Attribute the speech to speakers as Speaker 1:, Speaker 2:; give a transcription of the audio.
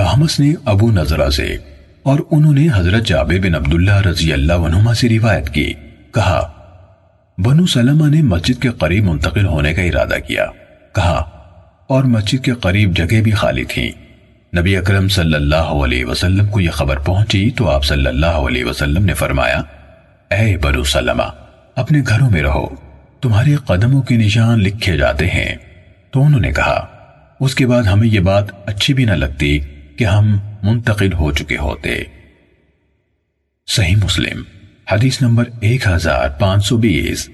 Speaker 1: کہمس نے ابو نظرہ سے اور انہوں نے حضرت جابر بن عبداللہ رضی اللہ عنہما سے روایت کی۔ کہا، بنو سلمہ نے مسجد کے قریب منتقل ہونے کا ارادہ کیا۔ کہا، اور مسجد کے قریب جگہ بھی خالی تھی نبی اکرم صلی اللہ علیہ وسلم کو یہ خبر پہنچی تو آپ صلی اللہ علیہ وسلم نے فرمایا، اے بنو سلمہ، اپنے گھروں میں رہو۔ تمہارے قدموں کے نشان لکھے جاتے ہیں۔ تو انہوں نے کہا، اس کے بعد ہمیں یہ بات اچھی بھی نہ لگتی کہ ہم منتقل ہو چکے ہوتے۔ صحیح مسلم، حدیث نمبر ایک ہزار پانچ سو بیس۔